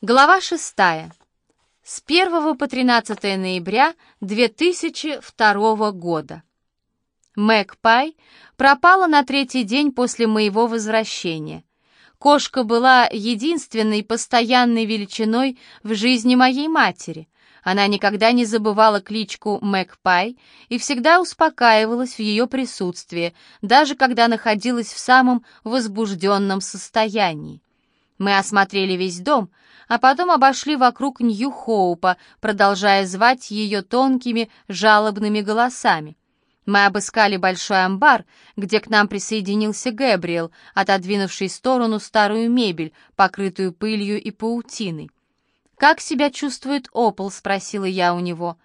Глава 6. С 1 по 13 ноября 2002 года. Мэг Пай пропала на третий день после моего возвращения. Кошка была единственной постоянной величиной в жизни моей матери. Она никогда не забывала кличку Мэг Пай и всегда успокаивалась в ее присутствии, даже когда находилась в самом возбужденном состоянии. Мы осмотрели весь дом, а потом обошли вокруг Нью-Хоупа, продолжая звать ее тонкими, жалобными голосами. Мы обыскали большой амбар, где к нам присоединился Гэбриэл, отодвинувший в сторону старую мебель, покрытую пылью и паутиной. «Как себя чувствует Опол?» — спросила я у него.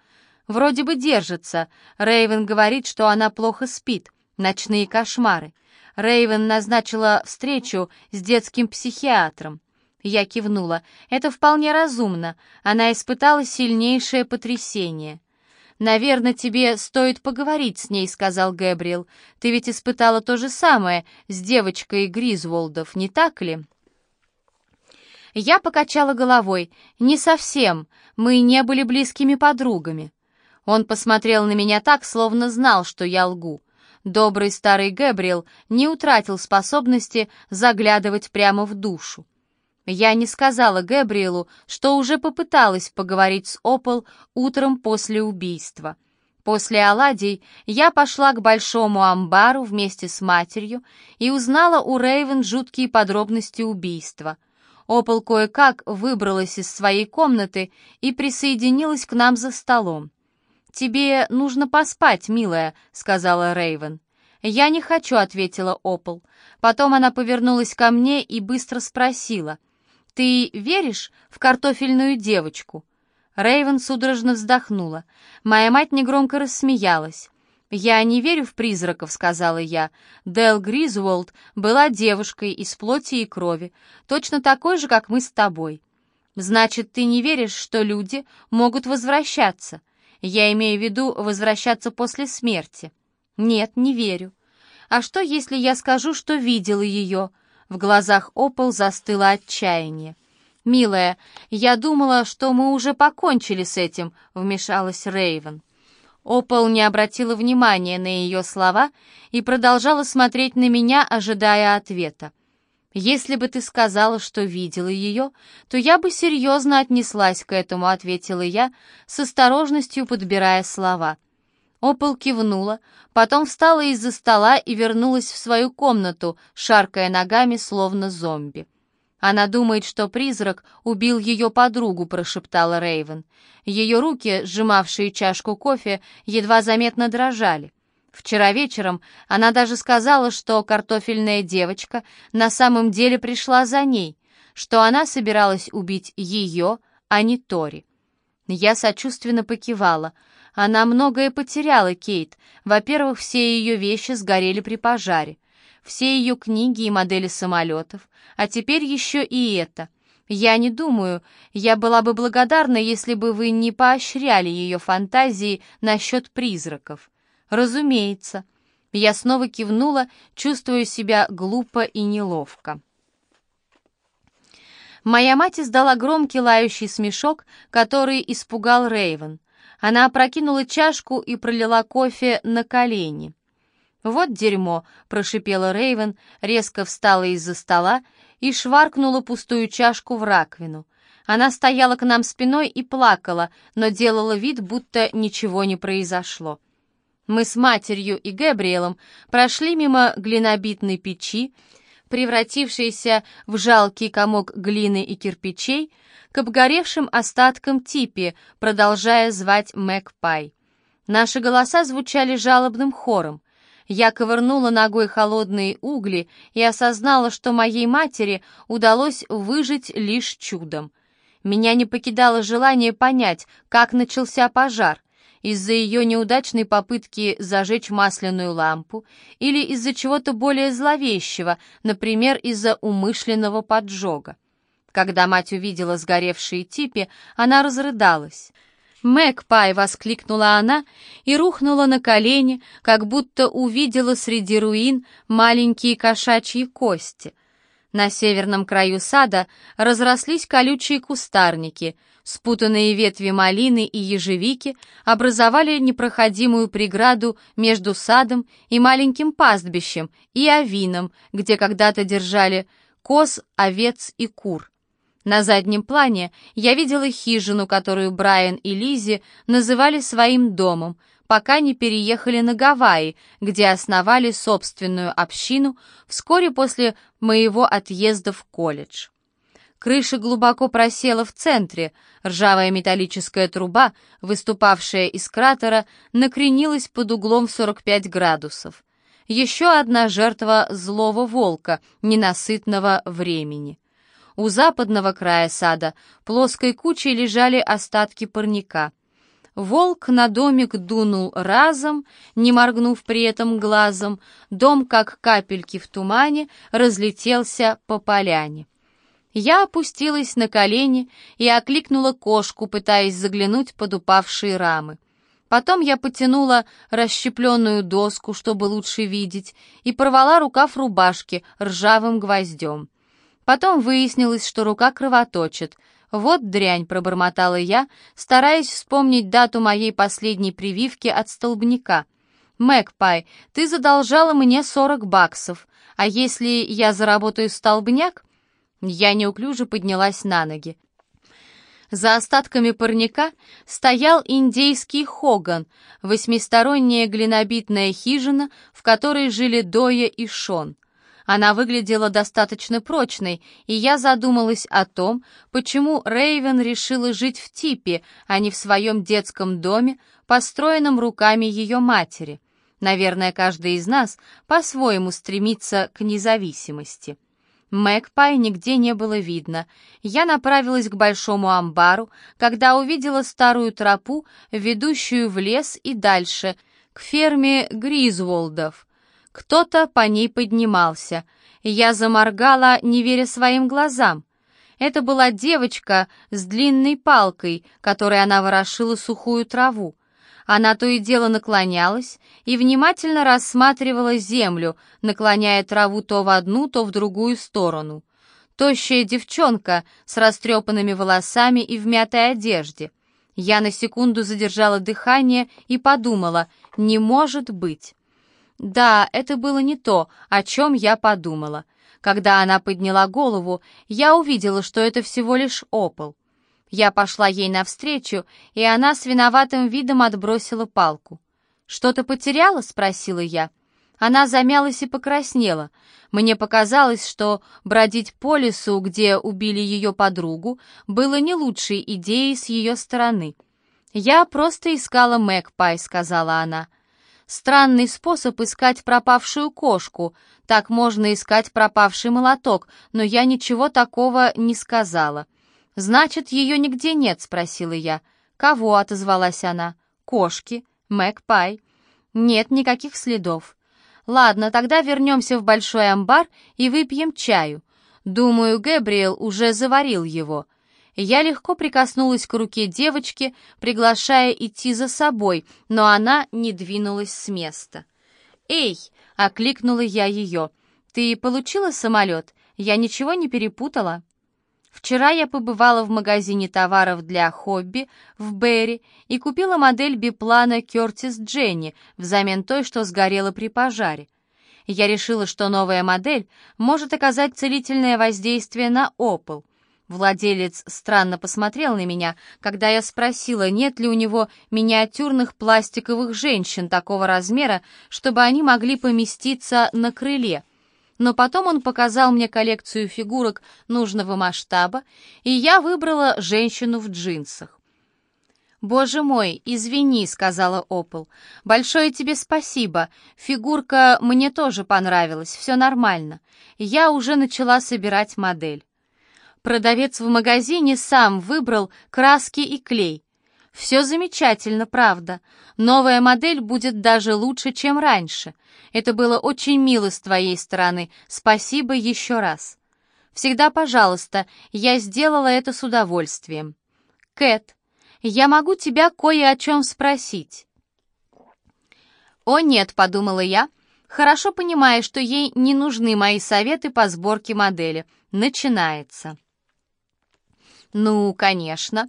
«Вроде бы держится. Рейвен говорит, что она плохо спит. Ночные кошмары. Рейвен назначила встречу с детским психиатром. Я кивнула. Это вполне разумно. Она испытала сильнейшее потрясение. «Наверное, тебе стоит поговорить с ней», — сказал Гэбриэл. «Ты ведь испытала то же самое с девочкой Гризволдов, не так ли?» Я покачала головой. «Не совсем. Мы не были близкими подругами». Он посмотрел на меня так, словно знал, что я лгу. Добрый старый Гэбриэл не утратил способности заглядывать прямо в душу. Я не сказала Гэбриэлу, что уже попыталась поговорить с Опол утром после убийства. После оладий я пошла к большому амбару вместе с матерью и узнала у Рейвен жуткие подробности убийства. Опол кое-как выбралась из своей комнаты и присоединилась к нам за столом. «Тебе нужно поспать, милая», — сказала Рейвен. «Я не хочу», — ответила Опол. Потом она повернулась ко мне и быстро спросила. «Ты веришь в картофельную девочку?» Рейвен судорожно вздохнула. Моя мать негромко рассмеялась. «Я не верю в призраков», — сказала я. Дел Гризволд была девушкой из плоти и крови, точно такой же, как мы с тобой. «Значит, ты не веришь, что люди могут возвращаться?» Я имею в виду возвращаться после смерти. Нет, не верю. А что, если я скажу, что видела ее? В глазах Опол застыло отчаяние. «Милая, я думала, что мы уже покончили с этим», — вмешалась Рейвен. Опол не обратила внимания на ее слова и продолжала смотреть на меня, ожидая ответа. «Если бы ты сказала, что видела ее, то я бы серьезно отнеслась к этому», — ответила я, с осторожностью подбирая слова. Опол кивнула, потом встала из-за стола и вернулась в свою комнату, шаркая ногами, словно зомби. «Она думает, что призрак убил ее подругу», — прошептала Рейвен. Ее руки, сжимавшие чашку кофе, едва заметно дрожали. Вчера вечером она даже сказала, что картофельная девочка на самом деле пришла за ней, что она собиралась убить ее, а не Тори. Я сочувственно покивала. Она многое потеряла, Кейт. Во-первых, все ее вещи сгорели при пожаре. Все ее книги и модели самолетов. А теперь еще и это. Я не думаю, я была бы благодарна, если бы вы не поощряли ее фантазии насчет призраков. «Разумеется». Я снова кивнула, чувствуя себя глупо и неловко. Моя мать издала громкий лающий смешок, который испугал Рейвен. Она опрокинула чашку и пролила кофе на колени. «Вот дерьмо!» — прошипела Рейвен, резко встала из-за стола и шваркнула пустую чашку в раковину. Она стояла к нам спиной и плакала, но делала вид, будто ничего не произошло. Мы с матерью и Габриэлом прошли мимо глинобитной печи, превратившейся в жалкий комок глины и кирпичей, к обгоревшим остаткам типи, продолжая звать Мэг Пай. Наши голоса звучали жалобным хором. Я ковырнула ногой холодные угли и осознала, что моей матери удалось выжить лишь чудом. Меня не покидало желание понять, как начался пожар — из-за ее неудачной попытки зажечь масляную лампу или из-за чего-то более зловещего, например, из-за умышленного поджога. Когда мать увидела сгоревшие типи, она разрыдалась. «Мэгпай!» — воскликнула она и рухнула на колени, как будто увидела среди руин маленькие кошачьи кости. На северном краю сада разрослись колючие кустарники, спутанные ветви малины и ежевики образовали непроходимую преграду между садом и маленьким пастбищем и авином, где когда-то держали коз, овец и кур. На заднем плане я видела хижину, которую Брайан и Лизи называли своим домом, пока не переехали на Гавайи, где основали собственную общину вскоре после моего отъезда в колледж. Крыша глубоко просела в центре, ржавая металлическая труба, выступавшая из кратера, накренилась под углом в 45 градусов. Еще одна жертва злого волка, ненасытного времени. У западного края сада плоской кучей лежали остатки парника — Волк на домик дунул разом, не моргнув при этом глазом, дом, как капельки в тумане, разлетелся по поляне. Я опустилась на колени и окликнула кошку, пытаясь заглянуть под упавшие рамы. Потом я потянула расщепленную доску, чтобы лучше видеть, и порвала рукав рубашки ржавым гвоздем. Потом выяснилось, что рука кровоточит — «Вот дрянь», — пробормотала я, стараясь вспомнить дату моей последней прививки от столбняка. «Мэгпай, ты задолжала мне сорок баксов, а если я заработаю столбняк?» Я неуклюже поднялась на ноги. За остатками парника стоял индейский хоган, восьмисторонняя глинобитная хижина, в которой жили Доя и Шон. Она выглядела достаточно прочной, и я задумалась о том, почему Рейвен решила жить в типе, а не в своем детском доме, построенном руками ее матери. Наверное, каждый из нас по-своему стремится к независимости. Мэгпай нигде не было видно. Я направилась к большому амбару, когда увидела старую тропу, ведущую в лес и дальше, к ферме Гризволдов. Кто-то по ней поднимался. Я заморгала, не веря своим глазам. Это была девочка с длинной палкой, которой она ворошила сухую траву. Она то и дело наклонялась и внимательно рассматривала землю, наклоняя траву то в одну, то в другую сторону. Тощая девчонка с растрепанными волосами и в мятой одежде. Я на секунду задержала дыхание и подумала, не может быть. Да, это было не то, о чем я подумала. Когда она подняла голову, я увидела, что это всего лишь опол. Я пошла ей навстречу, и она с виноватым видом отбросила палку. «Что-то потеряла?» — спросила я. Она замялась и покраснела. Мне показалось, что бродить по лесу, где убили ее подругу, было не лучшей идеей с ее стороны. «Я просто искала Мэгпай», — сказала она. Странный способ искать пропавшую кошку. Так можно искать пропавший молоток, но я ничего такого не сказала. «Значит, ее нигде нет?» — спросила я. «Кого?» — отозвалась она. «Кошки. Мэгпай». «Нет никаких следов». «Ладно, тогда вернемся в большой амбар и выпьем чаю. Думаю, Гэбриэл уже заварил его. Я легко прикоснулась к руке девочки, приглашая идти за собой, но она не двинулась с места. «Эй!» — окликнула я ее. «Ты получила самолет? Я ничего не перепутала?» Вчера я побывала в магазине товаров для хобби в Берри и купила модель биплана Кертис Дженни взамен той, что сгорела при пожаре. Я решила, что новая модель может оказать целительное воздействие на опол — Владелец странно посмотрел на меня, когда я спросила, нет ли у него миниатюрных пластиковых женщин такого размера, чтобы они могли поместиться на крыле. Но потом он показал мне коллекцию фигурок нужного масштаба, и я выбрала женщину в джинсах. «Боже мой, извини», — сказала Опол. «Большое тебе спасибо. Фигурка мне тоже понравилась, все нормально. Я уже начала собирать модель». Продавец в магазине сам выбрал краски и клей. Все замечательно, правда. Новая модель будет даже лучше, чем раньше. Это было очень мило с твоей стороны. Спасибо еще раз. Всегда пожалуйста, я сделала это с удовольствием. Кэт, я могу тебя кое о чем спросить. «О нет», — подумала я, хорошо понимая, что ей не нужны мои советы по сборке модели. Начинается. «Ну, конечно.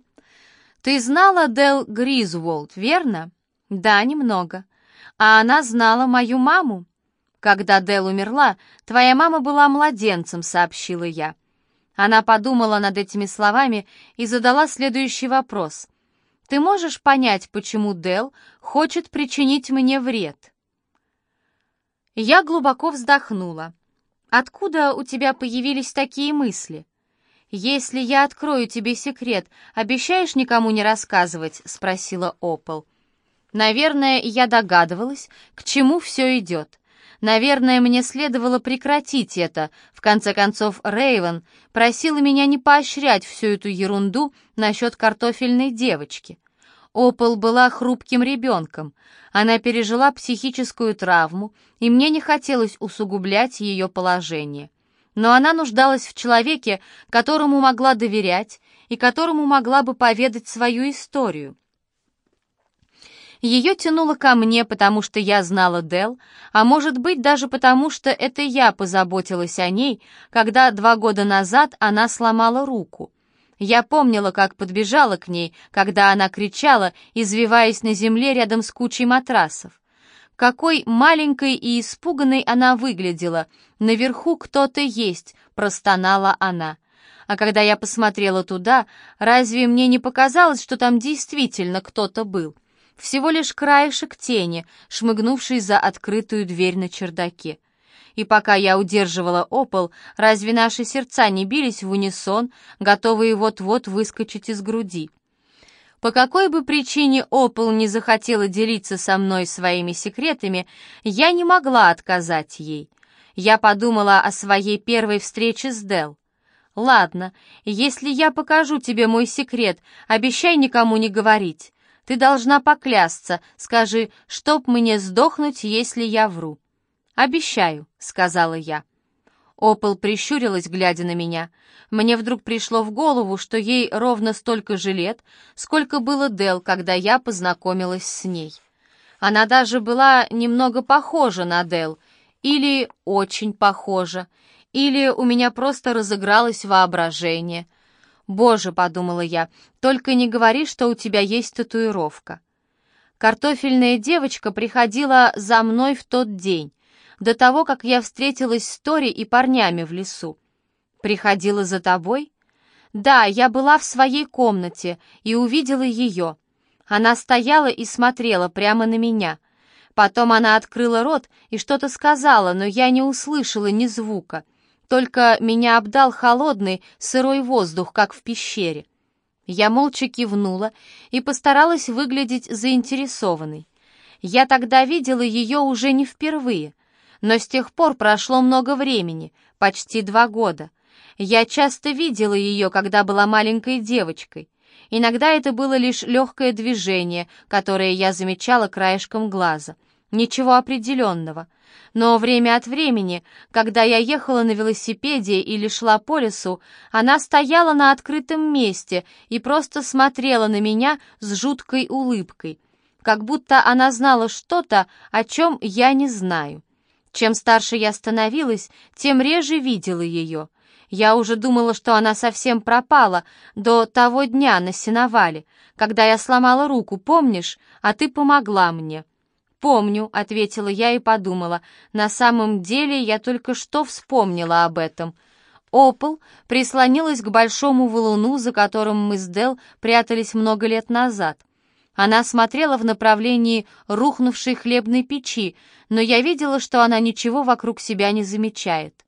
Ты знала Дел Гризволд, верно?» «Да, немного. А она знала мою маму?» «Когда Дел умерла, твоя мама была младенцем», — сообщила я. Она подумала над этими словами и задала следующий вопрос. «Ты можешь понять, почему Дел хочет причинить мне вред?» Я глубоко вздохнула. «Откуда у тебя появились такие мысли?» «Если я открою тебе секрет, обещаешь никому не рассказывать?» — спросила Опол. Наверное, я догадывалась, к чему все идет. Наверное, мне следовало прекратить это. В конце концов, Рейвен просила меня не поощрять всю эту ерунду насчет картофельной девочки. Опол была хрупким ребенком. Она пережила психическую травму, и мне не хотелось усугублять ее положение. Но она нуждалась в человеке, которому могла доверять и которому могла бы поведать свою историю. Ее тянуло ко мне, потому что я знала Дел, а может быть даже потому, что это я позаботилась о ней, когда два года назад она сломала руку. Я помнила, как подбежала к ней, когда она кричала, извиваясь на земле рядом с кучей матрасов. Какой маленькой и испуганной она выглядела. Наверху кто-то есть, простонала она. А когда я посмотрела туда, разве мне не показалось, что там действительно кто-то был? Всего лишь краешек тени, шмыгнувший за открытую дверь на чердаке. И пока я удерживала опол, разве наши сердца не бились в унисон, готовые вот-вот выскочить из груди? По какой бы причине Опол не захотела делиться со мной своими секретами, я не могла отказать ей. Я подумала о своей первой встрече с Дел. «Ладно, если я покажу тебе мой секрет, обещай никому не говорить. Ты должна поклясться, скажи, чтоб мне сдохнуть, если я вру». «Обещаю», — сказала я. Опол прищурилась, глядя на меня. Мне вдруг пришло в голову, что ей ровно столько же лет, сколько было Дел, когда я познакомилась с ней. Она даже была немного похожа на Дел, или очень похожа, или у меня просто разыгралось воображение. «Боже», — подумала я, — «только не говори, что у тебя есть татуировка». Картофельная девочка приходила за мной в тот день до того, как я встретилась с Тори и парнями в лесу. Приходила за тобой? Да, я была в своей комнате и увидела ее. Она стояла и смотрела прямо на меня. Потом она открыла рот и что-то сказала, но я не услышала ни звука. Только меня обдал холодный, сырой воздух, как в пещере. Я молча кивнула и постаралась выглядеть заинтересованной. Я тогда видела ее уже не впервые — но с тех пор прошло много времени, почти два года. Я часто видела ее, когда была маленькой девочкой. Иногда это было лишь легкое движение, которое я замечала краешком глаза. Ничего определенного. Но время от времени, когда я ехала на велосипеде или шла по лесу, она стояла на открытом месте и просто смотрела на меня с жуткой улыбкой, как будто она знала что-то, о чем я не знаю. Чем старше я становилась, тем реже видела ее. Я уже думала, что она совсем пропала до того дня на сеновале, когда я сломала руку, помнишь, а ты помогла мне. «Помню», — ответила я и подумала, на самом деле я только что вспомнила об этом. Опол прислонилась к большому валуну, за которым мы с Дел прятались много лет назад — она смотрела в направлении рухнувшей хлебной печи, но я видела, что она ничего вокруг себя не замечает.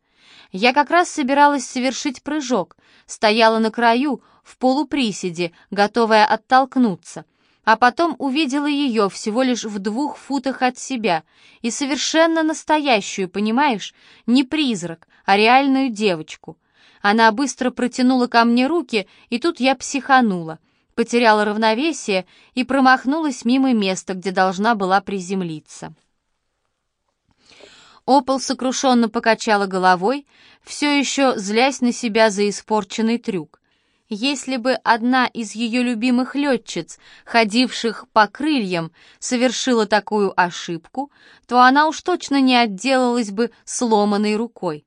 Я как раз собиралась совершить прыжок, стояла на краю, в полуприседе, готовая оттолкнуться, а потом увидела ее всего лишь в двух футах от себя, и совершенно настоящую, понимаешь, не призрак, а реальную девочку. Она быстро протянула ко мне руки, и тут я психанула — потеряла равновесие и промахнулась мимо места, где должна была приземлиться. Опол сокрушенно покачала головой, все еще злясь на себя за испорченный трюк. Если бы одна из ее любимых летчиц, ходивших по крыльям, совершила такую ошибку, то она уж точно не отделалась бы сломанной рукой.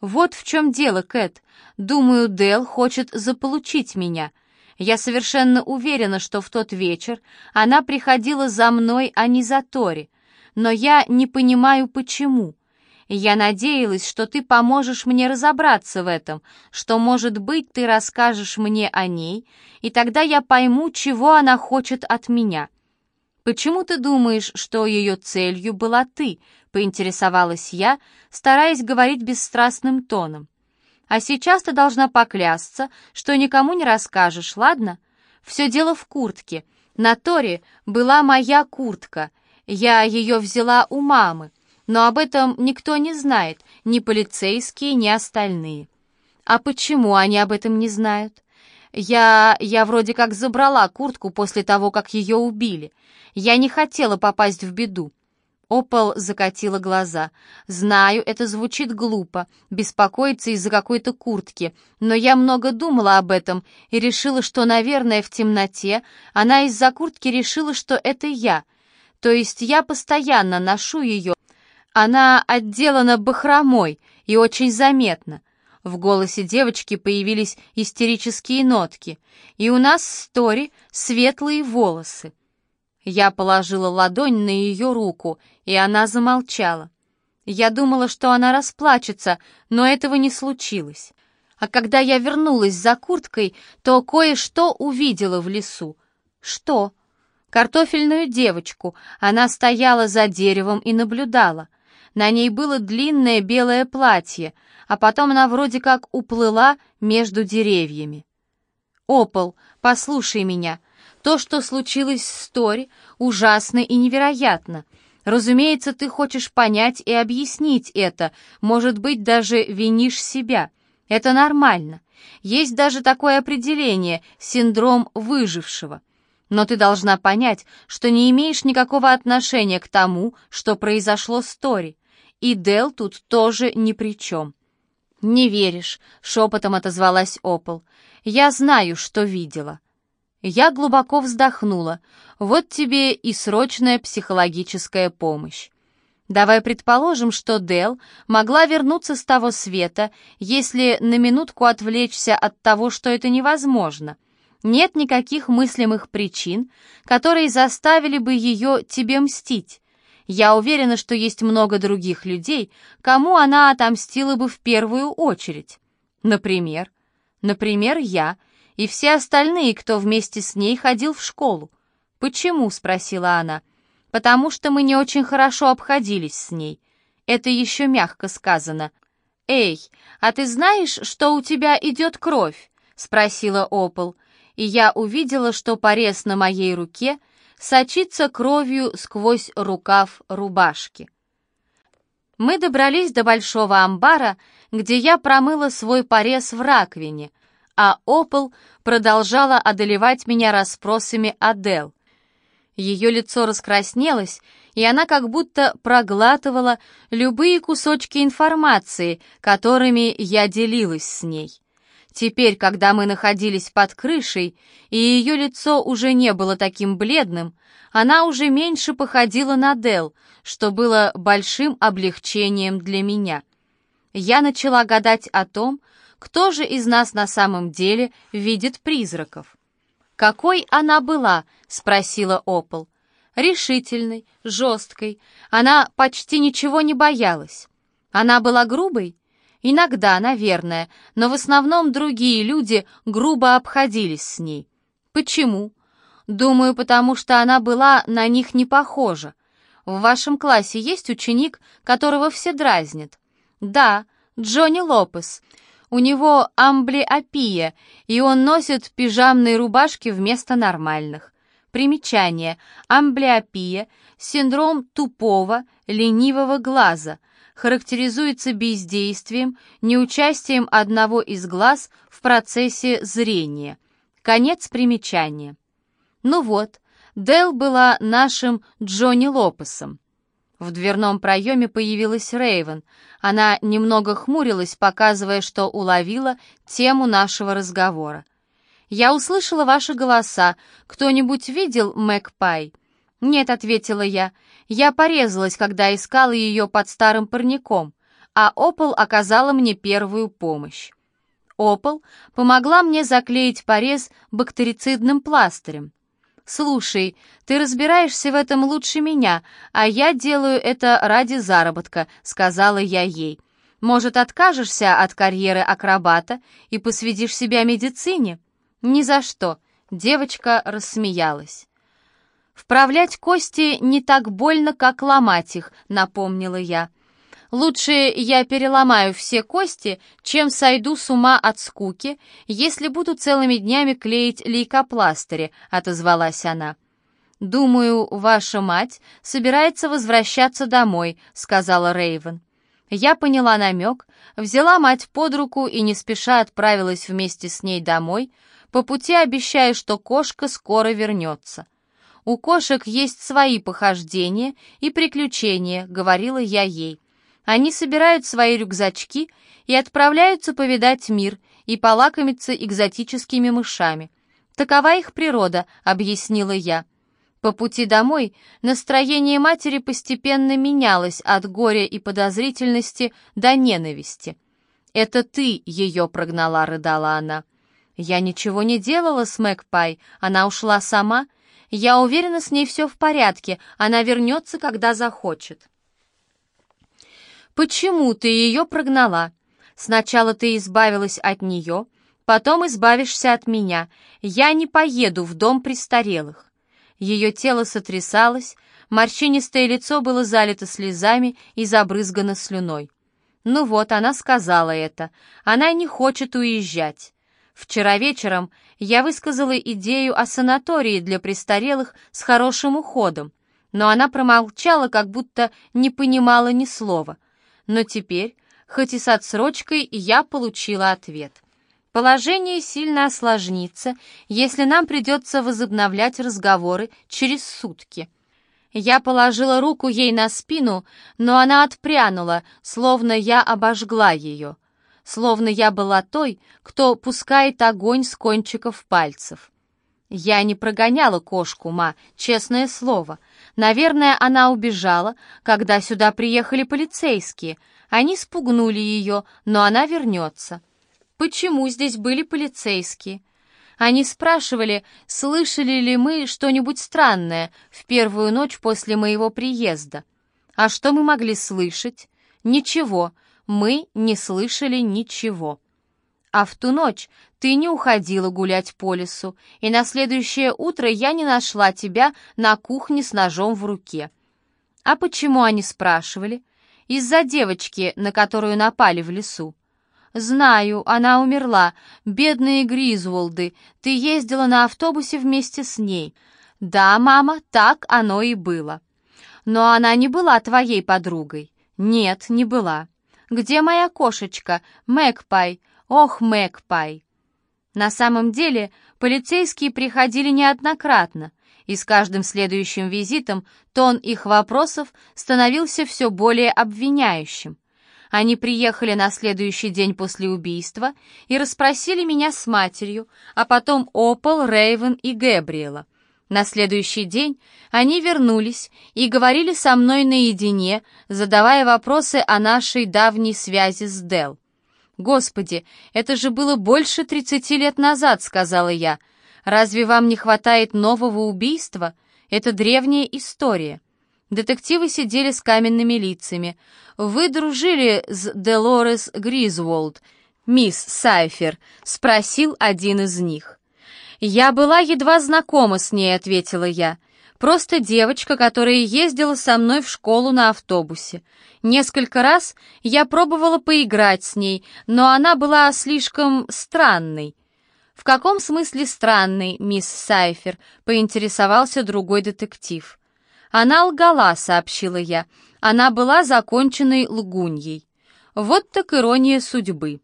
Вот в чем дело, Кэт. Думаю, Дэл хочет заполучить меня. Я совершенно уверена, что в тот вечер она приходила за мной, а не за Тори. Но я не понимаю, почему. Я надеялась, что ты поможешь мне разобраться в этом, что, может быть, ты расскажешь мне о ней, и тогда я пойму, чего она хочет от меня. Почему ты думаешь, что ее целью была ты?» — поинтересовалась я, стараясь говорить бесстрастным тоном. «А сейчас ты должна поклясться, что никому не расскажешь, ладно? Все дело в куртке. На Торе была моя куртка. Я ее взяла у мамы но об этом никто не знает, ни полицейские, ни остальные. А почему они об этом не знают? Я... я вроде как забрала куртку после того, как ее убили. Я не хотела попасть в беду. Опол закатила глаза. «Знаю, это звучит глупо, беспокоиться из-за какой-то куртки, но я много думала об этом и решила, что, наверное, в темноте она из-за куртки решила, что это я. То есть я постоянно ношу ее, она отделана бахромой и очень заметна. В голосе девочки появились истерические нотки. И у нас с Тори светлые волосы. Я положила ладонь на ее руку, и она замолчала. Я думала, что она расплачется, но этого не случилось. А когда я вернулась за курткой, то кое-что увидела в лесу. Что? Картофельную девочку. Она стояла за деревом и наблюдала. На ней было длинное белое платье, а потом она вроде как уплыла между деревьями. «Опол, послушай меня. То, что случилось с Тори, ужасно и невероятно. Разумеется, ты хочешь понять и объяснить это, может быть, даже винишь себя. Это нормально. Есть даже такое определение — синдром выжившего. Но ты должна понять, что не имеешь никакого отношения к тому, что произошло с Тори. И Дел тут тоже ни при чем. «Не веришь», — шепотом отозвалась Опол. «Я знаю, что видела». Я глубоко вздохнула. Вот тебе и срочная психологическая помощь. Давай предположим, что Дел могла вернуться с того света, если на минутку отвлечься от того, что это невозможно. Нет никаких мыслимых причин, которые заставили бы ее тебе мстить. Я уверена, что есть много других людей, кому она отомстила бы в первую очередь. Например, например, я и все остальные, кто вместе с ней ходил в школу. «Почему?» — спросила она. «Потому что мы не очень хорошо обходились с ней. Это еще мягко сказано. Эй, а ты знаешь, что у тебя идет кровь?» — спросила Опол. И я увидела, что порез на моей руке сочится кровью сквозь рукав рубашки. Мы добрались до большого амбара, где я промыла свой порез в раковине, а Опол продолжала одолевать меня расспросами о Дел. Ее лицо раскраснелось, и она как будто проглатывала любые кусочки информации, которыми я делилась с ней. Теперь, когда мы находились под крышей, и ее лицо уже не было таким бледным, она уже меньше походила на Дел, что было большим облегчением для меня. Я начала гадать о том, кто же из нас на самом деле видит призраков. «Какой она была?» — спросила Опол. «Решительной, жесткой. Она почти ничего не боялась. Она была грубой?» Иногда, наверное, но в основном другие люди грубо обходились с ней. Почему? Думаю, потому что она была на них не похожа. В вашем классе есть ученик, которого все дразнят? Да, Джонни Лопес. У него амблиопия, и он носит пижамные рубашки вместо нормальных. Примечание. Амблиопия – синдром тупого, ленивого глаза – характеризуется бездействием, неучастием одного из глаз в процессе зрения. Конец примечания. Ну вот, Дел была нашим Джонни Лопесом. В дверном проеме появилась Рейвен. Она немного хмурилась, показывая, что уловила тему нашего разговора. «Я услышала ваши голоса. Кто-нибудь видел Мэг Пай?» «Нет», — ответила я. «Я порезалась, когда искала ее под старым парником, а Опол оказала мне первую помощь». Опол помогла мне заклеить порез бактерицидным пластырем. «Слушай, ты разбираешься в этом лучше меня, а я делаю это ради заработка», — сказала я ей. «Может, откажешься от карьеры акробата и посвятишь себя медицине?» «Ни за что», — девочка рассмеялась. «Вправлять кости не так больно, как ломать их», — напомнила я. «Лучше я переломаю все кости, чем сойду с ума от скуки, если буду целыми днями клеить лейкопластыри», — отозвалась она. «Думаю, ваша мать собирается возвращаться домой», — сказала Рейвен. Я поняла намек, взяла мать под руку и не спеша отправилась вместе с ней домой, по пути обещая, что кошка скоро вернется. «У кошек есть свои похождения и приключения», — говорила я ей. «Они собирают свои рюкзачки и отправляются повидать мир и полакомиться экзотическими мышами. Такова их природа», — объяснила я. По пути домой настроение матери постепенно менялось от горя и подозрительности до ненависти. «Это ты ее прогнала», — рыдала она. «Я ничего не делала с Мэгпай, она ушла сама», я уверена, с ней все в порядке, она вернется, когда захочет. Почему ты ее прогнала? Сначала ты избавилась от нее, потом избавишься от меня. Я не поеду в дом престарелых. Ее тело сотрясалось, морщинистое лицо было залито слезами и забрызгано слюной. Ну вот, она сказала это. Она не хочет уезжать. Вчера вечером я высказала идею о санатории для престарелых с хорошим уходом, но она промолчала, как будто не понимала ни слова. Но теперь, хоть и с отсрочкой, я получила ответ. Положение сильно осложнится, если нам придется возобновлять разговоры через сутки. Я положила руку ей на спину, но она отпрянула, словно я обожгла ее — словно я была той, кто пускает огонь с кончиков пальцев. Я не прогоняла кошку, ма, честное слово. Наверное, она убежала, когда сюда приехали полицейские. Они спугнули ее, но она вернется. Почему здесь были полицейские? Они спрашивали, слышали ли мы что-нибудь странное в первую ночь после моего приезда. А что мы могли слышать? Ничего, мы не слышали ничего. А в ту ночь ты не уходила гулять по лесу, и на следующее утро я не нашла тебя на кухне с ножом в руке. А почему они спрашивали? Из-за девочки, на которую напали в лесу. «Знаю, она умерла. Бедные Гризволды. Ты ездила на автобусе вместе с ней». «Да, мама, так оно и было». «Но она не была твоей подругой». «Нет, не была». Где моя кошечка? Мэгпай! Ох, Мэгпай!» На самом деле полицейские приходили неоднократно, и с каждым следующим визитом тон их вопросов становился все более обвиняющим. Они приехали на следующий день после убийства и расспросили меня с матерью, а потом Опол, Рейвен и Гэбриэла — на следующий день они вернулись и говорили со мной наедине, задавая вопросы о нашей давней связи с Дел. «Господи, это же было больше тридцати лет назад», — сказала я. «Разве вам не хватает нового убийства? Это древняя история». Детективы сидели с каменными лицами. «Вы дружили с Делорес Гризволд, мисс Сайфер?» — спросил один из них. «Я была едва знакома с ней», — ответила я. «Просто девочка, которая ездила со мной в школу на автобусе. Несколько раз я пробовала поиграть с ней, но она была слишком странной». «В каком смысле странной, мисс Сайфер?» — поинтересовался другой детектив. «Она лгала», — сообщила я. «Она была законченной лгуньей». Вот так ирония судьбы.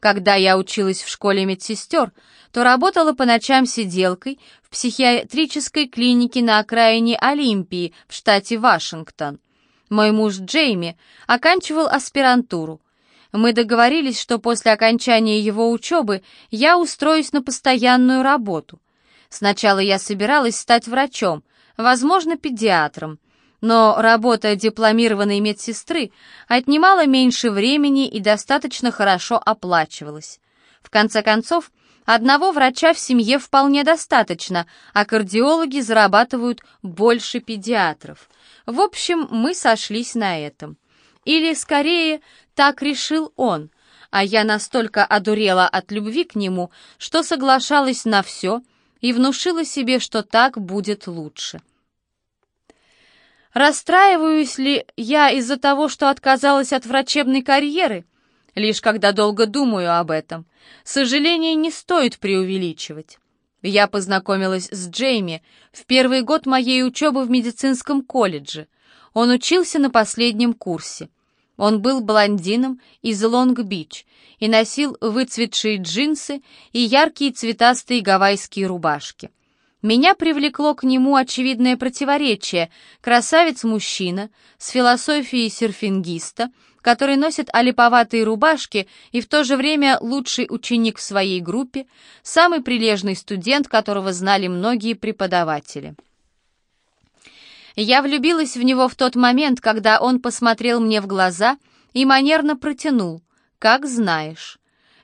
Когда я училась в школе медсестер, то работала по ночам сиделкой в психиатрической клинике на окраине Олимпии в штате Вашингтон. Мой муж Джейми оканчивал аспирантуру. Мы договорились, что после окончания его учебы я устроюсь на постоянную работу. Сначала я собиралась стать врачом, возможно, педиатром, но работа дипломированной медсестры отнимала меньше времени и достаточно хорошо оплачивалась. В конце концов, одного врача в семье вполне достаточно, а кардиологи зарабатывают больше педиатров. В общем, мы сошлись на этом. Или, скорее, так решил он, а я настолько одурела от любви к нему, что соглашалась на все и внушила себе, что так будет лучше. Расстраиваюсь ли я из-за того, что отказалась от врачебной карьеры? Лишь когда долго думаю об этом. Сожаление не стоит преувеличивать. Я познакомилась с Джейми в первый год моей учебы в медицинском колледже. Он учился на последнем курсе. Он был блондином из Лонг-Бич и носил выцветшие джинсы и яркие цветастые гавайские рубашки. Меня привлекло к нему очевидное противоречие. Красавец-мужчина с философией серфингиста, который носит олиповатые рубашки и в то же время лучший ученик в своей группе, самый прилежный студент, которого знали многие преподаватели. Я влюбилась в него в тот момент, когда он посмотрел мне в глаза и манерно протянул, как знаешь.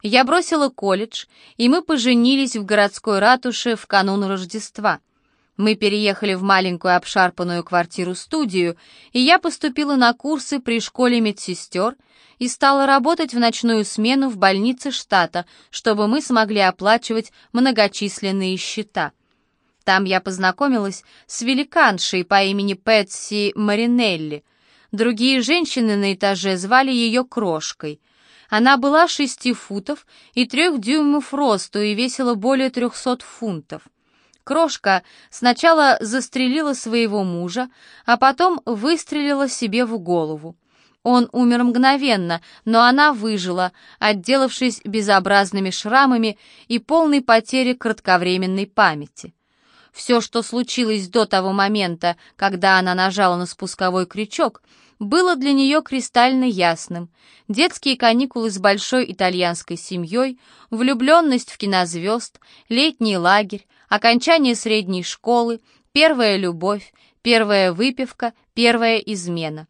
Я бросила колледж, и мы поженились в городской ратуше в канун Рождества. Мы переехали в маленькую обшарпанную квартиру-студию, и я поступила на курсы при школе медсестер и стала работать в ночную смену в больнице штата, чтобы мы смогли оплачивать многочисленные счета — там я познакомилась с великаншей по имени Пэтси Маринелли. Другие женщины на этаже звали ее Крошкой. Она была шести футов и трех дюймов росту и весила более трехсот фунтов. Крошка сначала застрелила своего мужа, а потом выстрелила себе в голову. Он умер мгновенно, но она выжила, отделавшись безобразными шрамами и полной потерей кратковременной памяти. Все, что случилось до того момента, когда она нажала на спусковой крючок, было для нее кристально ясным. Детские каникулы с большой итальянской семьей, влюбленность в кинозвезд, летний лагерь, окончание средней школы, первая любовь, первая выпивка, первая измена.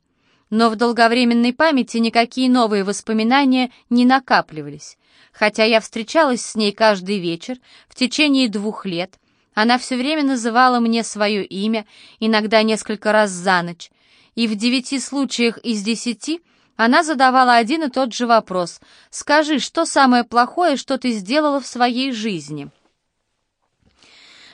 Но в долговременной памяти никакие новые воспоминания не накапливались. Хотя я встречалась с ней каждый вечер в течение двух лет, она все время называла мне свое имя, иногда несколько раз за ночь, и в девяти случаях из десяти она задавала один и тот же вопрос «Скажи, что самое плохое, что ты сделала в своей жизни?»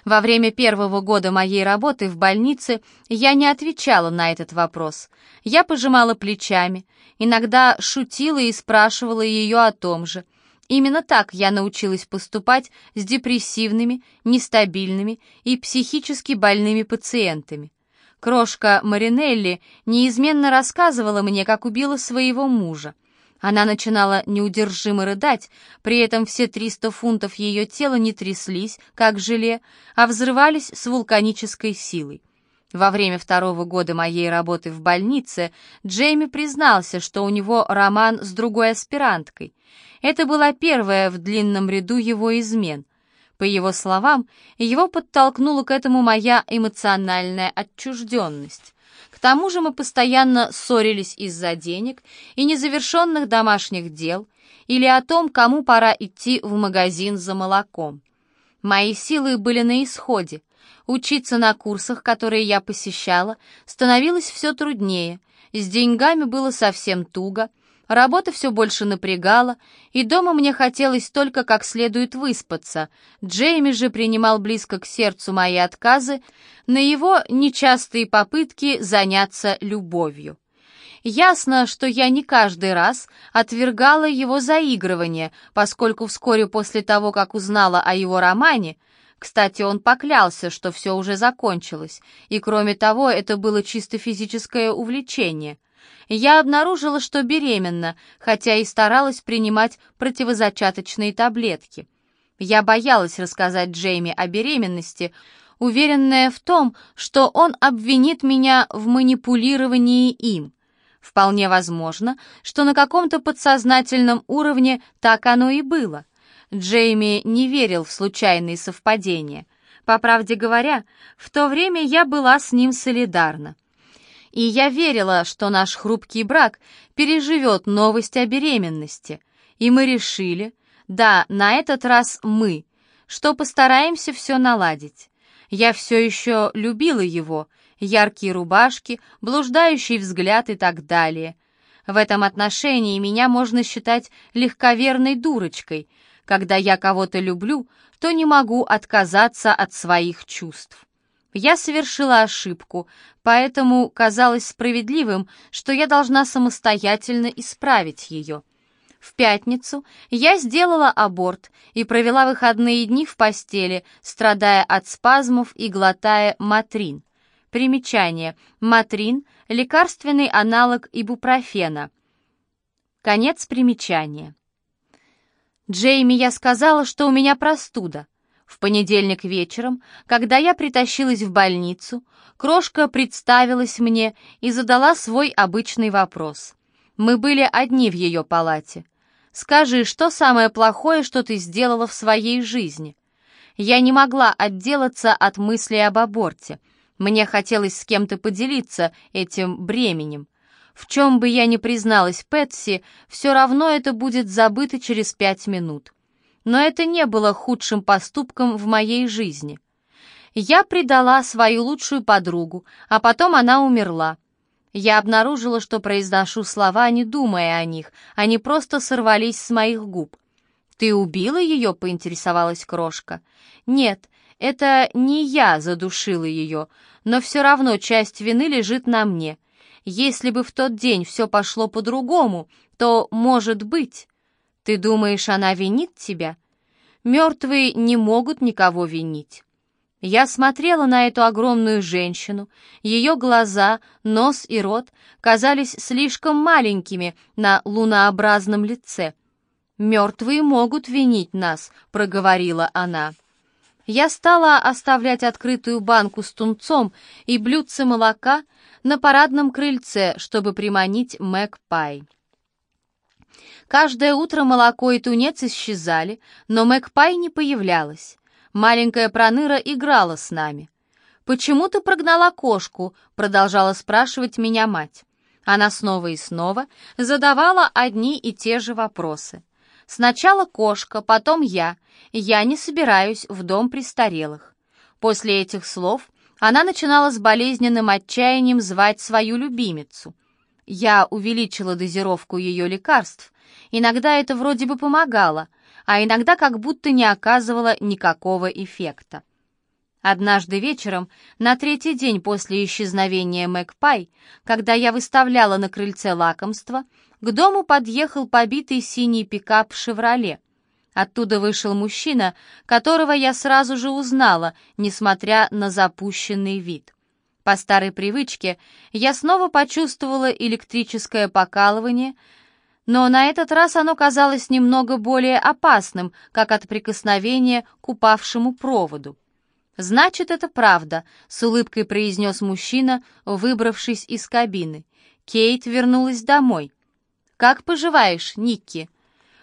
Во время первого года моей работы в больнице я не отвечала на этот вопрос. Я пожимала плечами, иногда шутила и спрашивала ее о том же — Именно так я научилась поступать с депрессивными, нестабильными и психически больными пациентами. Крошка Маринелли неизменно рассказывала мне, как убила своего мужа. Она начинала неудержимо рыдать, при этом все 300 фунтов ее тела не тряслись, как желе, а взрывались с вулканической силой. Во время второго года моей работы в больнице Джейми признался, что у него роман с другой аспиранткой. Это была первая в длинном ряду его измен. По его словам, его подтолкнула к этому моя эмоциональная отчужденность. К тому же мы постоянно ссорились из-за денег и незавершенных домашних дел или о том, кому пора идти в магазин за молоком. Мои силы были на исходе. Учиться на курсах, которые я посещала, становилось все труднее. С деньгами было совсем туго, Работа все больше напрягала, и дома мне хотелось только как следует выспаться. Джейми же принимал близко к сердцу мои отказы на его нечастые попытки заняться любовью. Ясно, что я не каждый раз отвергала его заигрывание, поскольку вскоре после того, как узнала о его романе, кстати, он поклялся, что все уже закончилось, и кроме того, это было чисто физическое увлечение — я обнаружила, что беременна, хотя и старалась принимать противозачаточные таблетки. Я боялась рассказать Джейми о беременности, уверенная в том, что он обвинит меня в манипулировании им. Вполне возможно, что на каком-то подсознательном уровне так оно и было. Джейми не верил в случайные совпадения. По правде говоря, в то время я была с ним солидарна. И я верила, что наш хрупкий брак переживет новость о беременности. И мы решили, да, на этот раз мы, что постараемся все наладить. Я все еще любила его, яркие рубашки, блуждающий взгляд и так далее. В этом отношении меня можно считать легковерной дурочкой. Когда я кого-то люблю, то не могу отказаться от своих чувств. Я совершила ошибку, поэтому казалось справедливым, что я должна самостоятельно исправить ее. В пятницу я сделала аборт и провела выходные дни в постели, страдая от спазмов и глотая матрин. Примечание. Матрин – лекарственный аналог ибупрофена. Конец примечания. Джейми я сказала, что у меня простуда. В понедельник вечером, когда я притащилась в больницу, крошка представилась мне и задала свой обычный вопрос. Мы были одни в ее палате. «Скажи, что самое плохое, что ты сделала в своей жизни?» Я не могла отделаться от мысли об аборте. Мне хотелось с кем-то поделиться этим бременем. В чем бы я ни призналась Пэтси, все равно это будет забыто через пять минут но это не было худшим поступком в моей жизни. Я предала свою лучшую подругу, а потом она умерла. Я обнаружила, что произношу слова, не думая о них, они просто сорвались с моих губ. «Ты убила ее?» — поинтересовалась крошка. «Нет, это не я задушила ее, но все равно часть вины лежит на мне. Если бы в тот день все пошло по-другому, то, может быть...» Ты думаешь, она винит тебя? Мертвые не могут никого винить. Я смотрела на эту огромную женщину. Ее глаза, нос и рот казались слишком маленькими на лунообразном лице. «Мертвые могут винить нас», — проговорила она. Я стала оставлять открытую банку с тунцом и блюдце молока на парадном крыльце, чтобы приманить Мэг Пай. Каждое утро молоко и тунец исчезали, но Мэгпай не появлялась. Маленькая проныра играла с нами. «Почему ты прогнала кошку?» — продолжала спрашивать меня мать. Она снова и снова задавала одни и те же вопросы. Сначала кошка, потом я. Я не собираюсь в дом престарелых. После этих слов она начинала с болезненным отчаянием звать свою любимицу. Я увеличила дозировку ее лекарств, Иногда это вроде бы помогало, а иногда как будто не оказывало никакого эффекта. Однажды вечером, на третий день после исчезновения Мэгпай, когда я выставляла на крыльце лакомство, к дому подъехал побитый синий пикап «Шевроле». Оттуда вышел мужчина, которого я сразу же узнала, несмотря на запущенный вид. По старой привычке я снова почувствовала электрическое покалывание, но на этот раз оно казалось немного более опасным, как от прикосновения к упавшему проводу. «Значит, это правда», — с улыбкой произнес мужчина, выбравшись из кабины. Кейт вернулась домой. «Как поживаешь, Никки?»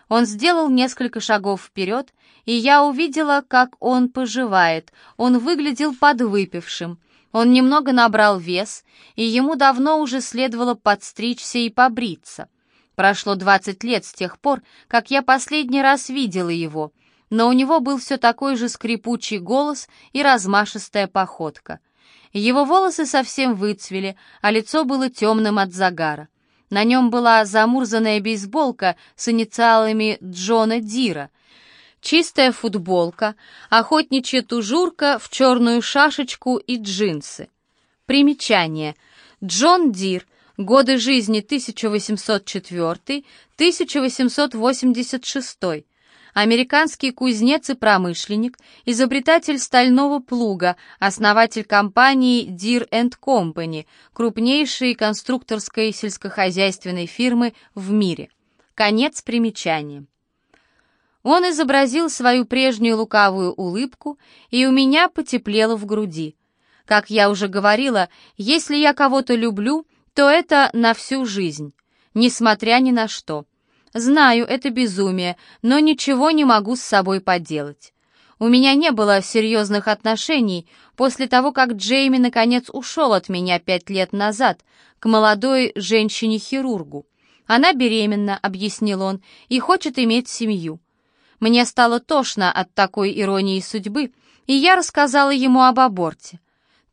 Он сделал несколько шагов вперед, и я увидела, как он поживает. Он выглядел подвыпившим. Он немного набрал вес, и ему давно уже следовало подстричься и побриться. Прошло 20 лет с тех пор, как я последний раз видела его, но у него был все такой же скрипучий голос и размашистая походка. Его волосы совсем выцвели, а лицо было темным от загара. На нем была замурзанная бейсболка с инициалами Джона Дира, чистая футболка, охотничья тужурка в черную шашечку и джинсы. Примечание. Джон Дир — Годы жизни 1804-1886. Американский кузнец и промышленник, изобретатель стального плуга, основатель компании Deere Company, крупнейшей конструкторской сельскохозяйственной фирмы в мире. Конец примечания. Он изобразил свою прежнюю лукавую улыбку, и у меня потеплело в груди. Как я уже говорила, если я кого-то люблю, то это на всю жизнь, несмотря ни на что. Знаю, это безумие, но ничего не могу с собой поделать. У меня не было серьезных отношений после того, как Джейми наконец ушел от меня пять лет назад к молодой женщине-хирургу. Она беременна, объяснил он, и хочет иметь семью. Мне стало тошно от такой иронии судьбы, и я рассказала ему об аборте.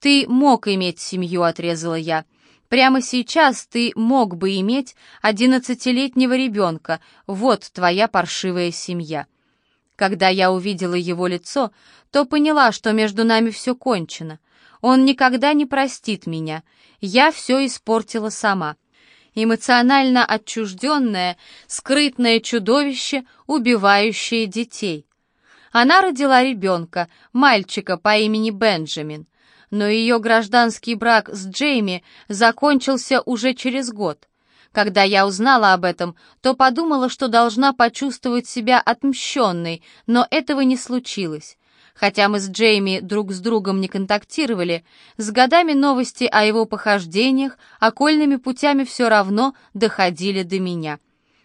«Ты мог иметь семью», — отрезала я. «Прямо сейчас ты мог бы иметь одиннадцатилетнего ребенка. Вот твоя паршивая семья». Когда я увидела его лицо, то поняла, что между нами все кончено. Он никогда не простит меня. Я все испортила сама. Эмоционально отчужденное, скрытное чудовище, убивающее детей. Она родила ребенка, мальчика по имени Бенджамин. Но ее гражданский брак с Джейми закончился уже через год. Когда я узнала об этом, то подумала, что должна почувствовать себя отмщенной, но этого не случилось. Хотя мы с Джейми друг с другом не контактировали, с годами новости о его похождениях окольными путями все равно доходили до меня.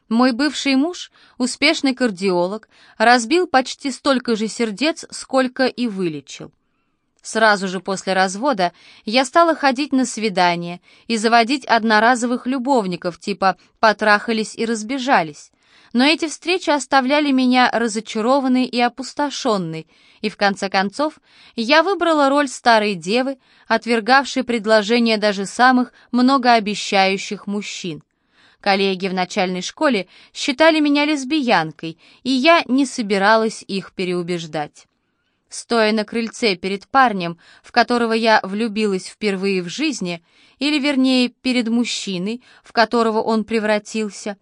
Мой бывший муж, успешный кардиолог, разбил почти столько же сердец, сколько и вылечил. Сразу же после развода я стала ходить на свидания и заводить одноразовых любовников, типа «потрахались и разбежались». Но эти встречи оставляли меня разочарованной и опустошенной, и в конце концов я выбрала роль старой девы, отвергавшей предложения даже самых многообещающих мужчин. Коллеги в начальной школе считали меня лесбиянкой, и я не собиралась их переубеждать. Стоя на крыльце перед парнем, в которого я влюбилась впервые в жизни, или вернее перед мужчиной, в которого он превратился,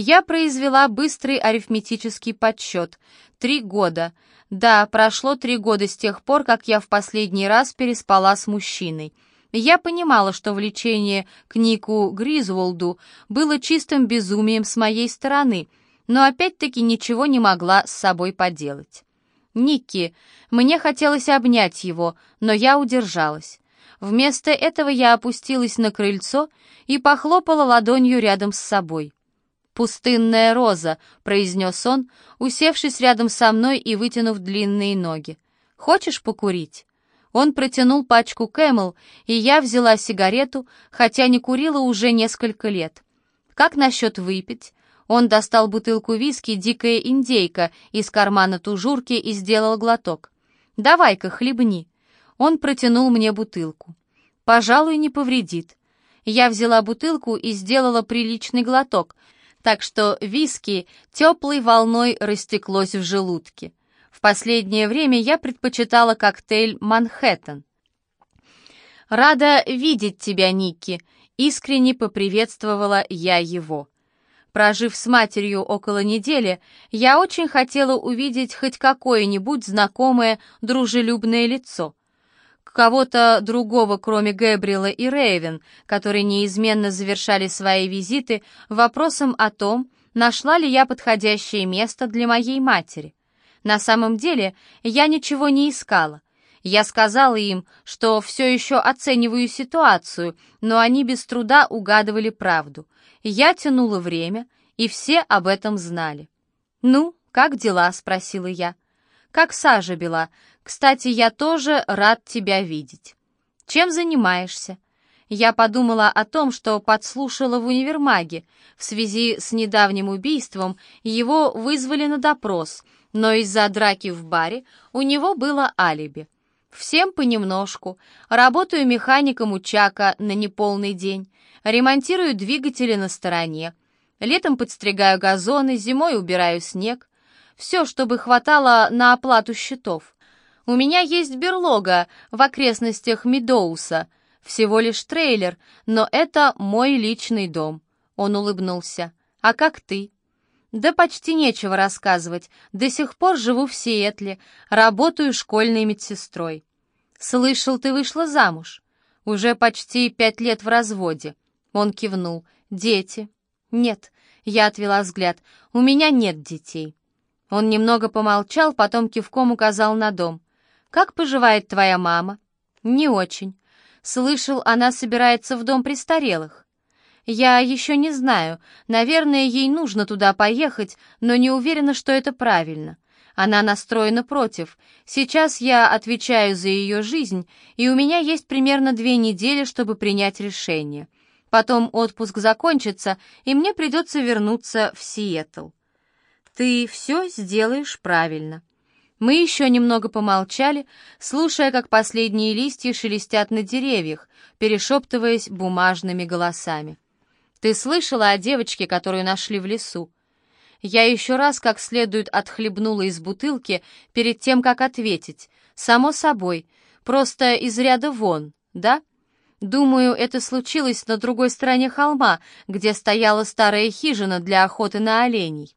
я произвела быстрый арифметический подсчет. Три года. Да, прошло три года с тех пор, как я в последний раз переспала с мужчиной. Я понимала, что влечение к Нику Гризволду было чистым безумием с моей стороны, но опять-таки ничего не могла с собой поделать. «Никки!» Мне хотелось обнять его, но я удержалась. Вместо этого я опустилась на крыльцо и похлопала ладонью рядом с собой. «Пустынная роза», — произнес он, усевшись рядом со мной и вытянув длинные ноги. «Хочешь покурить?» Он протянул пачку Кэмел, и я взяла сигарету, хотя не курила уже несколько лет. «Как насчет выпить?» Он достал бутылку виски «Дикая индейка» из кармана тужурки и сделал глоток. «Давай-ка, хлебни». Он протянул мне бутылку. «Пожалуй, не повредит». Я взяла бутылку и сделала приличный глоток, так что виски теплой волной растеклось в желудке. В последнее время я предпочитала коктейль «Манхэттен». «Рада видеть тебя, Никки», — искренне поприветствовала я его. Прожив с матерью около недели, я очень хотела увидеть хоть какое-нибудь знакомое дружелюбное лицо. Кого-то другого, кроме Гэбриэла и Рейвен, которые неизменно завершали свои визиты вопросом о том, нашла ли я подходящее место для моей матери. На самом деле я ничего не искала. Я сказала им, что все еще оцениваю ситуацию, но они без труда угадывали правду — я тянула время, и все об этом знали. «Ну, как дела?» — спросила я. «Как сажа бела. Кстати, я тоже рад тебя видеть. Чем занимаешься?» Я подумала о том, что подслушала в универмаге. В связи с недавним убийством его вызвали на допрос, но из-за драки в баре у него было алиби. Всем понемножку. Работаю механиком у Чака на неполный день ремонтирую двигатели на стороне, летом подстригаю газоны, зимой убираю снег. Все, чтобы хватало на оплату счетов. У меня есть берлога в окрестностях Медоуса, всего лишь трейлер, но это мой личный дом. Он улыбнулся. А как ты? Да почти нечего рассказывать. До сих пор живу в Сиэтле, работаю школьной медсестрой. Слышал, ты вышла замуж. Уже почти пять лет в разводе. Он кивнул. «Дети?» «Нет», — я отвела взгляд. «У меня нет детей». Он немного помолчал, потом кивком указал на дом. «Как поживает твоя мама?» «Не очень. Слышал, она собирается в дом престарелых». «Я еще не знаю. Наверное, ей нужно туда поехать, но не уверена, что это правильно. Она настроена против. Сейчас я отвечаю за ее жизнь, и у меня есть примерно две недели, чтобы принять решение. Потом отпуск закончится, и мне придется вернуться в Сиэтл. Ты все сделаешь правильно. Мы еще немного помолчали, слушая, как последние листья шелестят на деревьях, перешептываясь бумажными голосами. Ты слышала о девочке, которую нашли в лесу? Я еще раз как следует отхлебнула из бутылки перед тем, как ответить. Само собой, просто из ряда вон, да? Думаю, это случилось на другой стороне холма, где стояла старая хижина для охоты на оленей.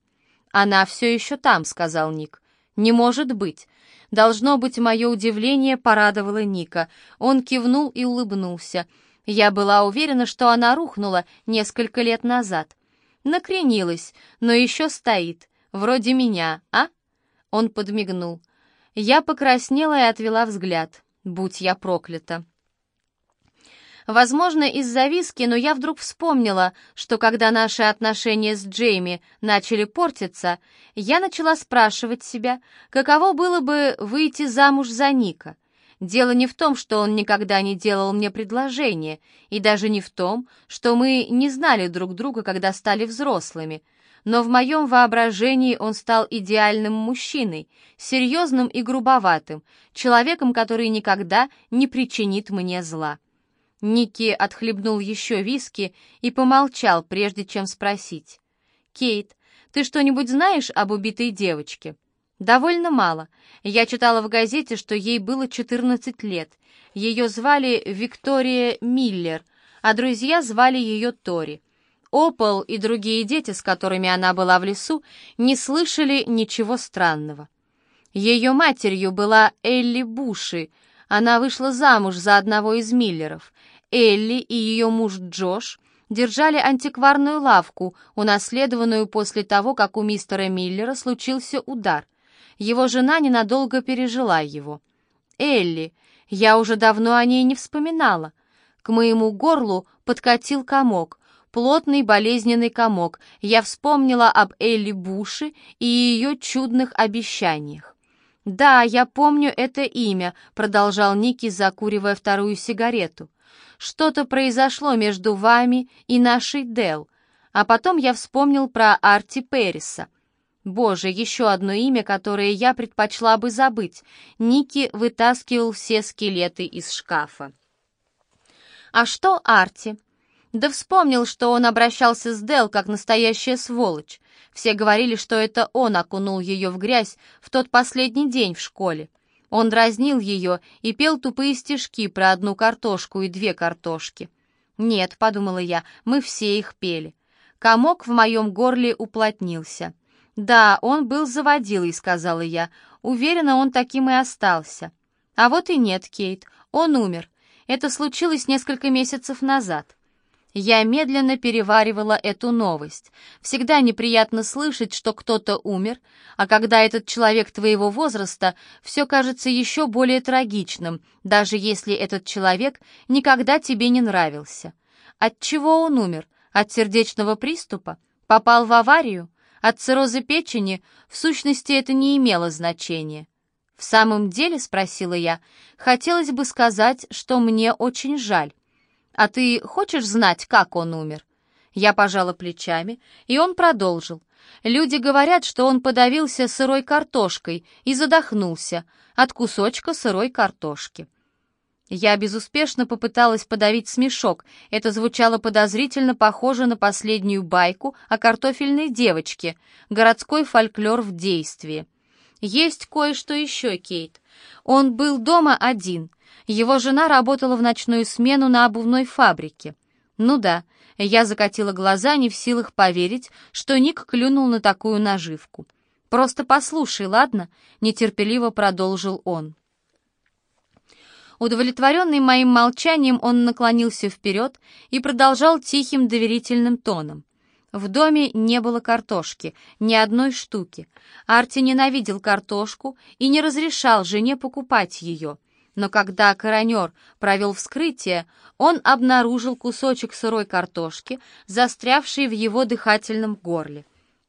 Она все еще там, сказал Ник. Не может быть. Должно быть, мое удивление порадовало Ника. Он кивнул и улыбнулся. Я была уверена, что она рухнула несколько лет назад. Накренилась, но еще стоит, вроде меня, а? Он подмигнул. Я покраснела и отвела взгляд. Будь я проклята. Возможно, из-за виски, но я вдруг вспомнила, что когда наши отношения с Джейми начали портиться, я начала спрашивать себя, каково было бы выйти замуж за Ника. Дело не в том, что он никогда не делал мне предложение, и даже не в том, что мы не знали друг друга, когда стали взрослыми, но в моем воображении он стал идеальным мужчиной, серьезным и грубоватым, человеком, который никогда не причинит мне зла. Ники отхлебнул еще виски и помолчал, прежде чем спросить. «Кейт, ты что-нибудь знаешь об убитой девочке?» «Довольно мало. Я читала в газете, что ей было 14 лет. Ее звали Виктория Миллер, а друзья звали ее Тори. Опол и другие дети, с которыми она была в лесу, не слышали ничего странного. Ее матерью была Элли Буши. Она вышла замуж за одного из Миллеров. Элли и ее муж Джош держали антикварную лавку, унаследованную после того, как у мистера Миллера случился удар. Его жена ненадолго пережила его. «Элли, я уже давно о ней не вспоминала. К моему горлу подкатил комок, плотный болезненный комок. Я вспомнила об Элли Буше и ее чудных обещаниях. «Да, я помню это имя», — продолжал Ники, закуривая вторую сигарету. «Что-то произошло между вами и нашей Дел, а потом я вспомнил про Арти Перриса. Боже, еще одно имя, которое я предпочла бы забыть. Ники вытаскивал все скелеты из шкафа. А что Арти? Да вспомнил, что он обращался с Дел как настоящая сволочь. Все говорили, что это он окунул ее в грязь в тот последний день в школе. Он дразнил ее и пел тупые стишки про одну картошку и две картошки. «Нет», — подумала я, — «мы все их пели». Комок в моем горле уплотнился. «Да, он был заводилой», — сказала я. «Уверена, он таким и остался». «А вот и нет, Кейт. Он умер. Это случилось несколько месяцев назад». Я медленно переваривала эту новость. Всегда неприятно слышать, что кто-то умер, а когда этот человек твоего возраста, все кажется еще более трагичным, даже если этот человек никогда тебе не нравился. От чего он умер? От сердечного приступа? Попал в аварию? От цирроза печени в сущности это не имело значения. «В самом деле?» — спросила я. «Хотелось бы сказать, что мне очень жаль. А ты хочешь знать, как он умер?» Я пожала плечами, и он продолжил. «Люди говорят, что он подавился сырой картошкой и задохнулся от кусочка сырой картошки. Я безуспешно попыталась подавить смешок. Это звучало подозрительно похоже на последнюю байку о картофельной девочке. Городской фольклор в действии. Есть кое-что еще, Кейт. Он был дома один. Его жена работала в ночную смену на обувной фабрике. Ну да, я закатила глаза, не в силах поверить, что Ник клюнул на такую наживку. «Просто послушай, ладно?» — нетерпеливо продолжил он. Удовлетворенный моим молчанием, он наклонился вперед и продолжал тихим доверительным тоном. В доме не было картошки, ни одной штуки. Арти ненавидел картошку и не разрешал жене покупать ее. Но когда коронер провел вскрытие, он обнаружил кусочек сырой картошки, застрявший в его дыхательном горле.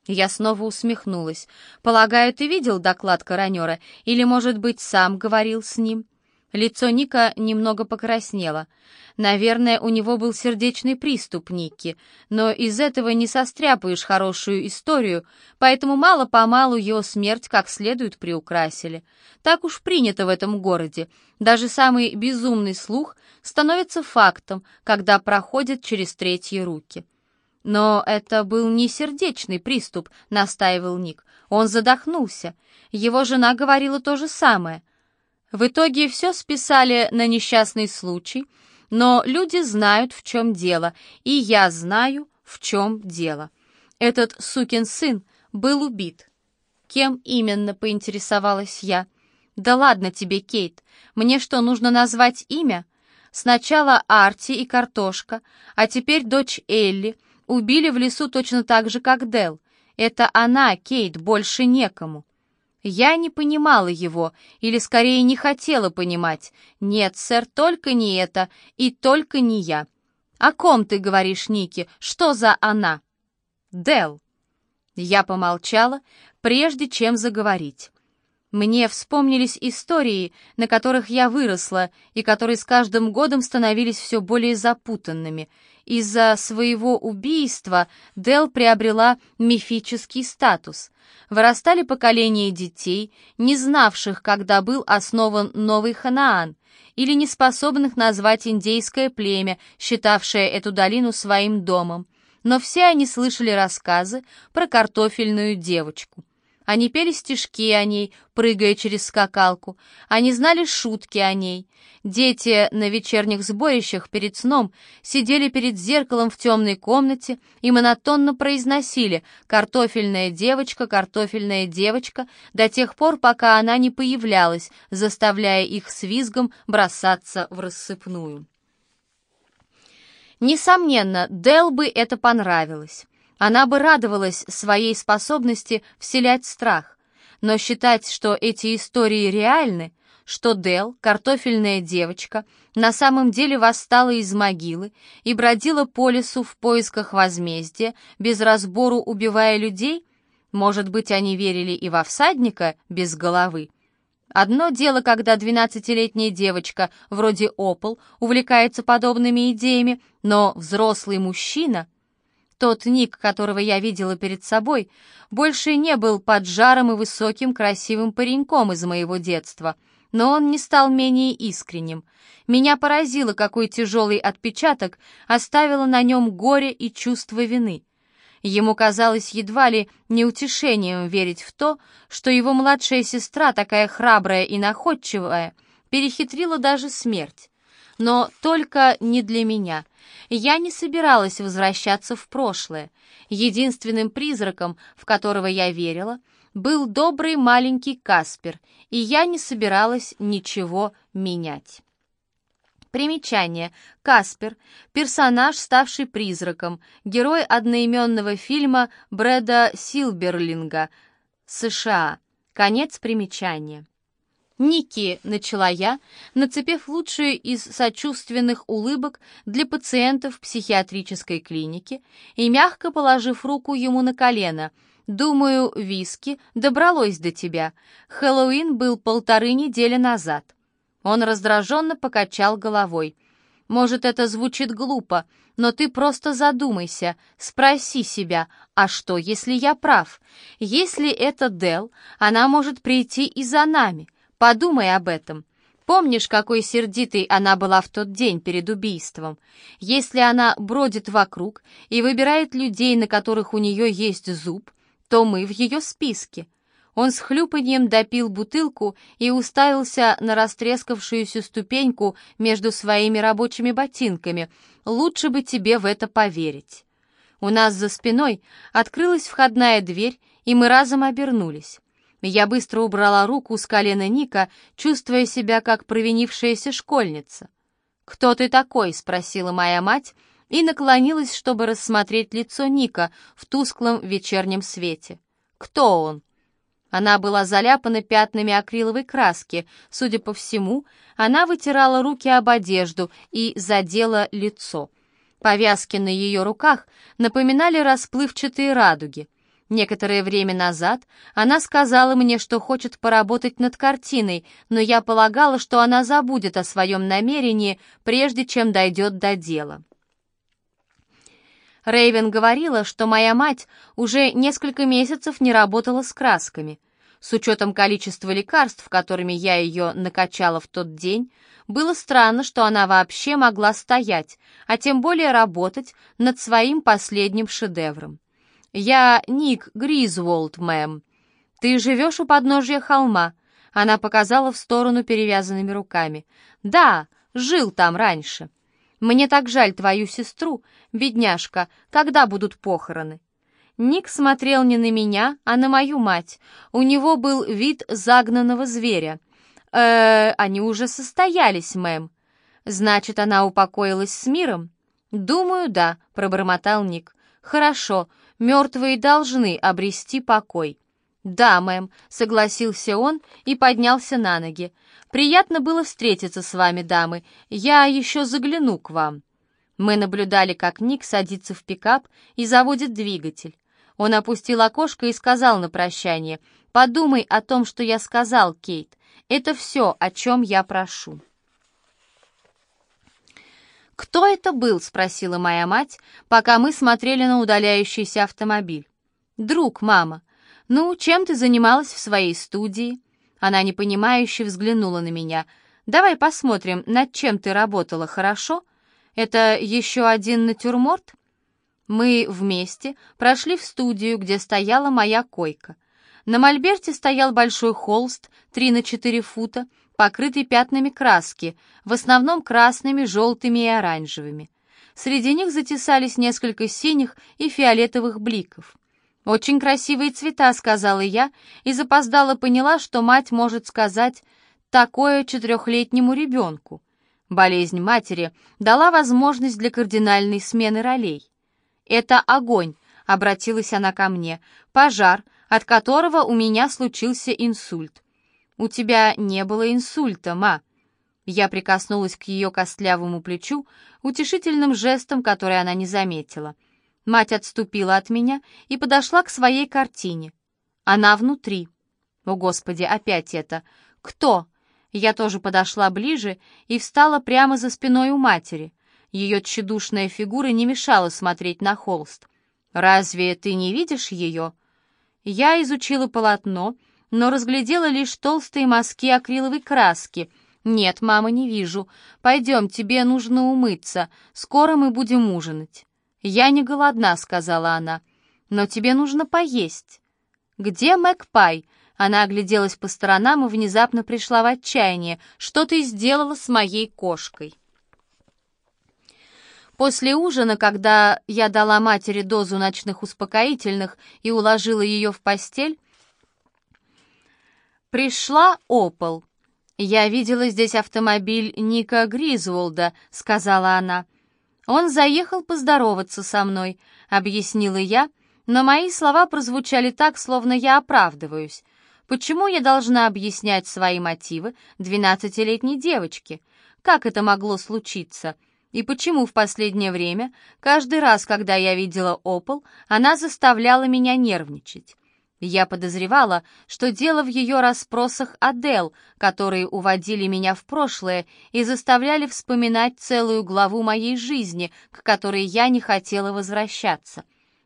Я снова усмехнулась. «Полагаю, ты видел доклад коронера? Или, может быть, сам говорил с ним?» Лицо Ника немного покраснело. Наверное, у него был сердечный приступ, Ники, но из этого не состряпаешь хорошую историю, поэтому мало-помалу его смерть как следует приукрасили. Так уж принято в этом городе. Даже самый безумный слух становится фактом, когда проходит через третьи руки. «Но это был не сердечный приступ», — настаивал Ник. «Он задохнулся. Его жена говорила то же самое». В итоге все списали на несчастный случай, но люди знают, в чем дело, и я знаю, в чем дело. Этот сукин сын был убит. Кем именно, поинтересовалась я. Да ладно тебе, Кейт, мне что, нужно назвать имя? Сначала Арти и Картошка, а теперь дочь Элли убили в лесу точно так же, как Дел. Это она, Кейт, больше некому. Я не понимала его, или скорее не хотела понимать. Нет, сэр, только не это, и только не я. О ком ты говоришь, Ники? Что за она? Дел. Я помолчала, прежде чем заговорить. Мне вспомнились истории, на которых я выросла и которые с каждым годом становились все более запутанными. Из-за своего убийства Дел приобрела мифический статус. Вырастали поколения детей, не знавших, когда был основан новый Ханаан, или не способных назвать индейское племя, считавшее эту долину своим домом. Но все они слышали рассказы про картофельную девочку. Они пели стишки о ней, прыгая через скакалку. Они знали шутки о ней. Дети на вечерних сборищах перед сном сидели перед зеркалом в темной комнате и монотонно произносили «картофельная девочка, картофельная девочка» до тех пор, пока она не появлялась, заставляя их с визгом бросаться в рассыпную. Несомненно, Дел бы это понравилось. Она бы радовалась своей способности вселять страх, но считать, что эти истории реальны, что Дел, картофельная девочка, на самом деле восстала из могилы и бродила по лесу в поисках возмездия, без разбору убивая людей, может быть, они верили и во всадника без головы. Одно дело, когда двенадцатилетняя девочка, вроде Опол, увлекается подобными идеями, но взрослый мужчина — тот Ник, которого я видела перед собой, больше не был поджаром и высоким красивым пареньком из моего детства, но он не стал менее искренним. Меня поразило, какой тяжелый отпечаток оставило на нем горе и чувство вины. Ему казалось едва ли неутешением верить в то, что его младшая сестра, такая храбрая и находчивая, перехитрила даже смерть. Но только не для меня — я не собиралась возвращаться в прошлое. Единственным призраком, в которого я верила, был добрый маленький Каспер, и я не собиралась ничего менять. Примечание. Каспер – персонаж, ставший призраком, герой одноименного фильма Брэда Силберлинга, США. Конец примечания. «Ники», — начала я, нацепив лучшую из сочувственных улыбок для пациентов психиатрической клиники и мягко положив руку ему на колено. «Думаю, виски добралось до тебя. Хэллоуин был полторы недели назад». Он раздраженно покачал головой. «Может, это звучит глупо, но ты просто задумайся, спроси себя, а что, если я прав? Если это Дел, она может прийти и за нами». Подумай об этом. Помнишь, какой сердитой она была в тот день перед убийством? Если она бродит вокруг и выбирает людей, на которых у нее есть зуб, то мы в ее списке. Он с хлюпаньем допил бутылку и уставился на растрескавшуюся ступеньку между своими рабочими ботинками. Лучше бы тебе в это поверить. У нас за спиной открылась входная дверь, и мы разом обернулись. Я быстро убрала руку с колена Ника, чувствуя себя как провинившаяся школьница. «Кто ты такой?» — спросила моя мать, и наклонилась, чтобы рассмотреть лицо Ника в тусклом вечернем свете. «Кто он?» Она была заляпана пятнами акриловой краски. Судя по всему, она вытирала руки об одежду и задела лицо. Повязки на ее руках напоминали расплывчатые радуги. Некоторое время назад она сказала мне, что хочет поработать над картиной, но я полагала, что она забудет о своем намерении, прежде чем дойдет до дела. Рейвен говорила, что моя мать уже несколько месяцев не работала с красками. С учетом количества лекарств, которыми я ее накачала в тот день, было странно, что она вообще могла стоять, а тем более работать над своим последним шедевром. «Я Ник Гризволд, мэм. Ты живешь у подножия холма?» Она показала в сторону перевязанными руками. «Да, жил там раньше. Мне так жаль твою сестру, бедняжка, когда будут похороны?» Ник смотрел не на меня, а на мою мать. У него был вид загнанного зверя. э они уже состоялись, мэм. Значит, она упокоилась с миром? Думаю, да, пробормотал Ник. Хорошо, мертвые должны обрести покой. «Да, мэм», — согласился он и поднялся на ноги. «Приятно было встретиться с вами, дамы. Я еще загляну к вам». Мы наблюдали, как Ник садится в пикап и заводит двигатель. Он опустил окошко и сказал на прощание, «Подумай о том, что я сказал, Кейт. Это все, о чем я прошу». «Кто это был?» — спросила моя мать, пока мы смотрели на удаляющийся автомобиль. «Друг, мама. Ну, чем ты занималась в своей студии?» Она непонимающе взглянула на меня. «Давай посмотрим, над чем ты работала, хорошо? Это еще один натюрморт?» Мы вместе прошли в студию, где стояла моя койка. На мольберте стоял большой холст 3 на 4 фута, покрытый пятнами краски, в основном красными, желтыми и оранжевыми. Среди них затесались несколько синих и фиолетовых бликов. «Очень красивые цвета», — сказала я, и запоздала поняла, что мать может сказать такое четырехлетнему ребенку. Болезнь матери дала возможность для кардинальной смены ролей. «Это огонь», — обратилась она ко мне, — «пожар, от которого у меня случился инсульт». «У тебя не было инсульта, ма». Я прикоснулась к ее костлявому плечу утешительным жестом, который она не заметила. Мать отступила от меня и подошла к своей картине. Она внутри. О, Господи, опять это! Кто? Я тоже подошла ближе и встала прямо за спиной у матери. Ее тщедушная фигура не мешала смотреть на холст. «Разве ты не видишь ее?» Я изучила полотно, но разглядела лишь толстые мазки акриловой краски. «Нет, мама, не вижу. Пойдем, тебе нужно умыться. Скоро мы будем ужинать». «Я не голодна», — сказала она. «Но тебе нужно поесть». «Где Мэгпай?» Она огляделась по сторонам и внезапно пришла в отчаяние. «Что ты сделала с моей кошкой?» После ужина, когда я дала матери дозу ночных успокоительных и уложила ее в постель, пришла Опол. «Я видела здесь автомобиль Ника Гризволда», — сказала она. «Он заехал поздороваться со мной», — объяснила я, но мои слова прозвучали так, словно я оправдываюсь. Почему я должна объяснять свои мотивы двенадцатилетней девочке? Как это могло случиться?» И почему в последнее время, каждый раз, когда я видела Опол, она заставляла меня нервничать? Я подозревала, что дело в ее расспросах о Дел, которые уводили меня в прошлое и заставляли вспоминать целую главу моей жизни, к которой я не хотела возвращаться.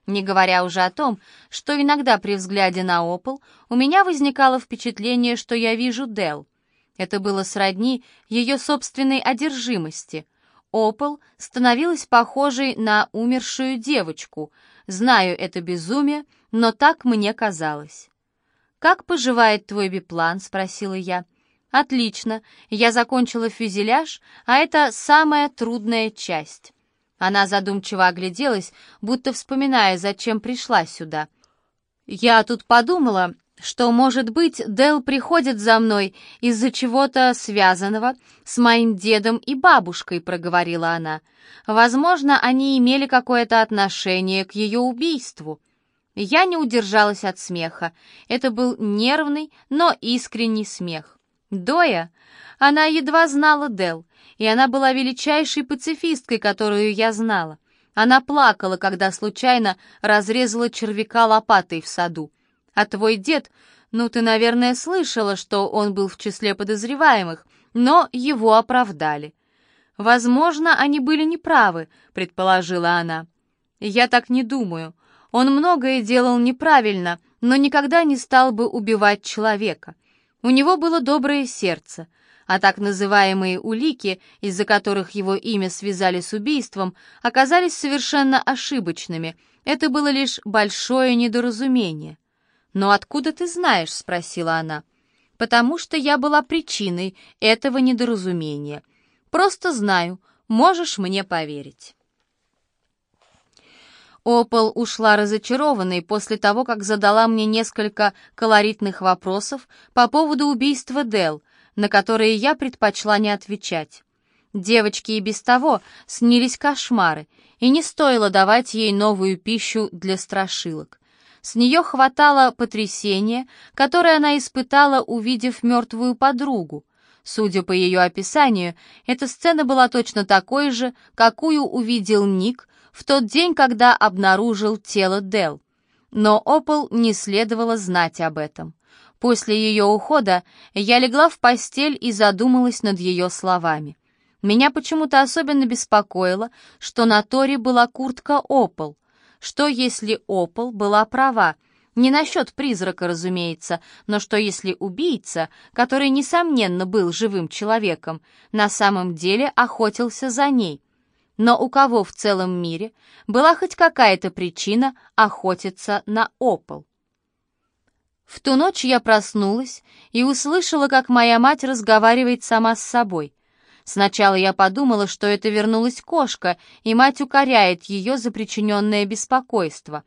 Не говоря уже о том, что иногда при взгляде на Опол у меня возникало впечатление, что я вижу Дел. Это было сродни ее собственной одержимости — Опол становилась похожей на умершую девочку. Знаю это безумие, но так мне казалось. «Как поживает твой биплан?» — спросила я. «Отлично. Я закончила фюзеляж, а это самая трудная часть». Она задумчиво огляделась, будто вспоминая, зачем пришла сюда. «Я тут подумала, что, может быть, Дел приходит за мной из-за чего-то связанного с моим дедом и бабушкой», — проговорила она. «Возможно, они имели какое-то отношение к ее убийству». Я не удержалась от смеха. Это был нервный, но искренний смех. Доя, она едва знала Дел, и она была величайшей пацифисткой, которую я знала. Она плакала, когда случайно разрезала червяка лопатой в саду. А твой дед, ну ты, наверное, слышала, что он был в числе подозреваемых, но его оправдали. Возможно, они были неправы, предположила она. Я так не думаю. Он многое делал неправильно, но никогда не стал бы убивать человека. У него было доброе сердце, а так называемые улики, из-за которых его имя связали с убийством, оказались совершенно ошибочными. Это было лишь большое недоразумение. «Но откуда ты знаешь?» — спросила она. «Потому что я была причиной этого недоразумения. Просто знаю, можешь мне поверить». Опол ушла разочарованной после того, как задала мне несколько колоритных вопросов по поводу убийства Дел, на которые я предпочла не отвечать. Девочке и без того снились кошмары, и не стоило давать ей новую пищу для страшилок. С нее хватало потрясения, которое она испытала, увидев мертвую подругу. Судя по ее описанию, эта сцена была точно такой же, какую увидел Ник в тот день, когда обнаружил тело Дел. Но Опол не следовало знать об этом. После ее ухода я легла в постель и задумалась над ее словами. Меня почему-то особенно беспокоило, что на Торе была куртка Опол. Что если Опол была права? Не насчет призрака, разумеется, но что если убийца, который, несомненно, был живым человеком, на самом деле охотился за ней? Но у кого в целом мире была хоть какая-то причина охотиться на опол? В ту ночь я проснулась и услышала, как моя мать разговаривает сама с собой. Сначала я подумала, что это вернулась кошка, и мать укоряет ее за причиненное беспокойство.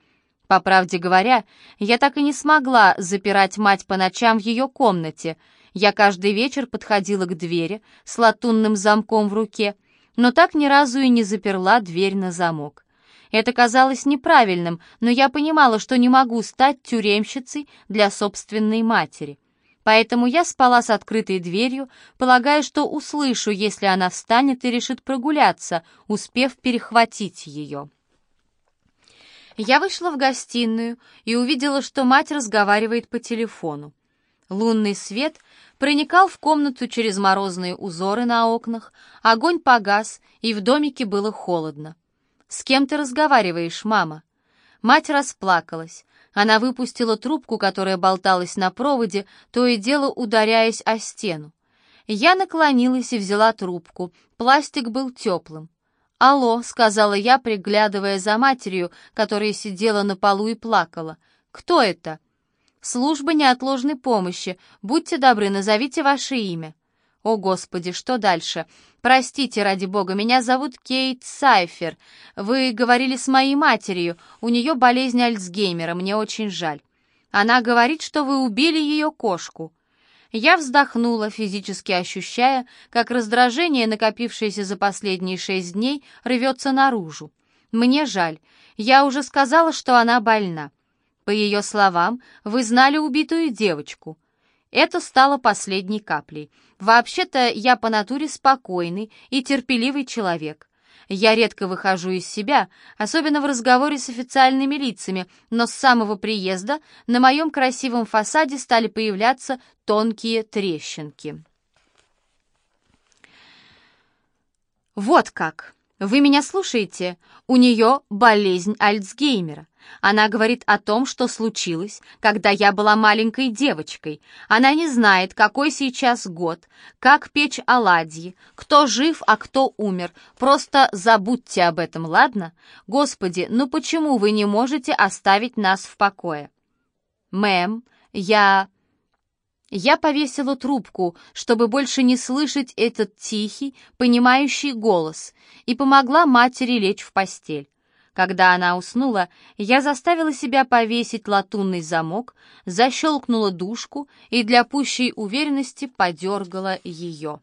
По правде говоря, я так и не смогла запирать мать по ночам в ее комнате. Я каждый вечер подходила к двери с латунным замком в руке — но так ни разу и не заперла дверь на замок. Это казалось неправильным, но я понимала, что не могу стать тюремщицей для собственной матери. Поэтому я спала с открытой дверью, полагая, что услышу, если она встанет и решит прогуляться, успев перехватить ее. Я вышла в гостиную и увидела, что мать разговаривает по телефону. Лунный свет проникал в комнату через морозные узоры на окнах, огонь погас, и в домике было холодно. «С кем ты разговариваешь, мама?» Мать расплакалась. Она выпустила трубку, которая болталась на проводе, то и дело ударяясь о стену. Я наклонилась и взяла трубку. Пластик был теплым. «Алло», — сказала я, приглядывая за матерью, которая сидела на полу и плакала. «Кто это?» «Служба неотложной помощи. Будьте добры, назовите ваше имя». «О, Господи, что дальше? Простите, ради Бога, меня зовут Кейт Сайфер. Вы говорили с моей матерью. У нее болезнь Альцгеймера, мне очень жаль. Она говорит, что вы убили ее кошку». Я вздохнула, физически ощущая, как раздражение, накопившееся за последние шесть дней, рвется наружу. «Мне жаль. Я уже сказала, что она больна. По ее словам, вы знали убитую девочку. Это стало последней каплей. Вообще-то я по натуре спокойный и терпеливый человек. Я редко выхожу из себя, особенно в разговоре с официальными лицами, но с самого приезда на моем красивом фасаде стали появляться тонкие трещинки. Вот как. Вы меня слушаете? У нее болезнь Альцгеймера. Она говорит о том, что случилось, когда я была маленькой девочкой. Она не знает, какой сейчас год, как печь оладьи, кто жив, а кто умер. Просто забудьте об этом, ладно? Господи, ну почему вы не можете оставить нас в покое? Мэм, я... Я повесила трубку, чтобы больше не слышать этот тихий, понимающий голос, и помогла матери лечь в постель. Когда она уснула, я заставила себя повесить латунный замок, защелкнула дужку и для пущей уверенности подергала ее.